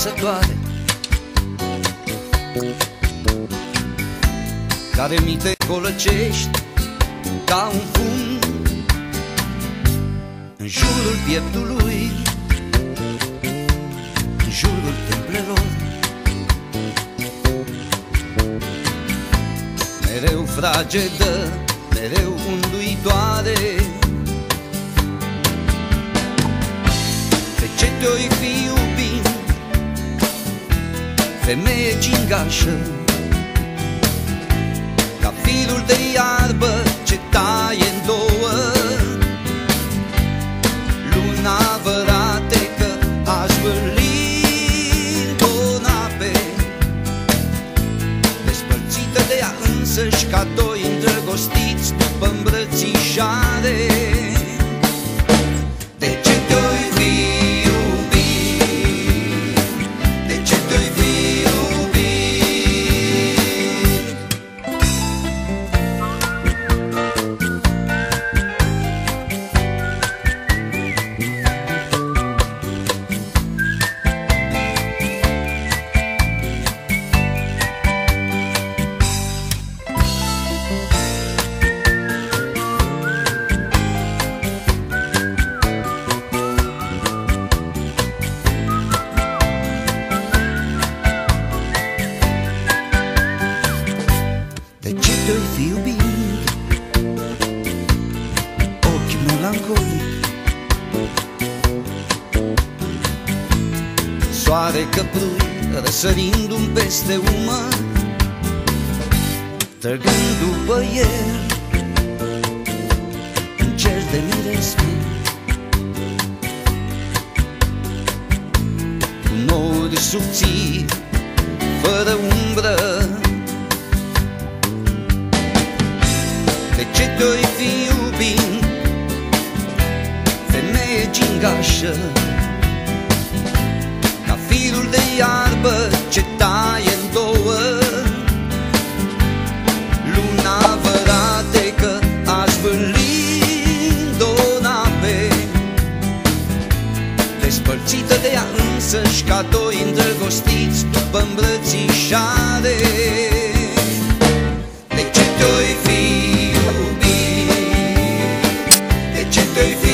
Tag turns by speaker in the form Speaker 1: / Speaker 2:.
Speaker 1: apăsătoare Care mi te colăcești ca un fum În jurul pieptului În jurul templelor. Mereu fragedă, mereu unduitoare. De ce te-oi fi iubit Femeie gingașă Ca filul de iarbă ce taie în două. Luna vărate că aș vârli în ape Despărțită de ea însăși ca doi îndrăgostiți după îmbrățișare De ce te-ai fi iubit? Ochi melancolic Soare căprui răsărindu-mi peste umăr Trăgând după el În cer de miresme Cu nori subțiri Fără ce te-oi fi iubit Femeie gingașă Ca firul de iarbă ce taie în două. Luna vărate că aș vârli în două nape Despărțită de ea însăși ca doi îndrăgostiți după îmbrățișare they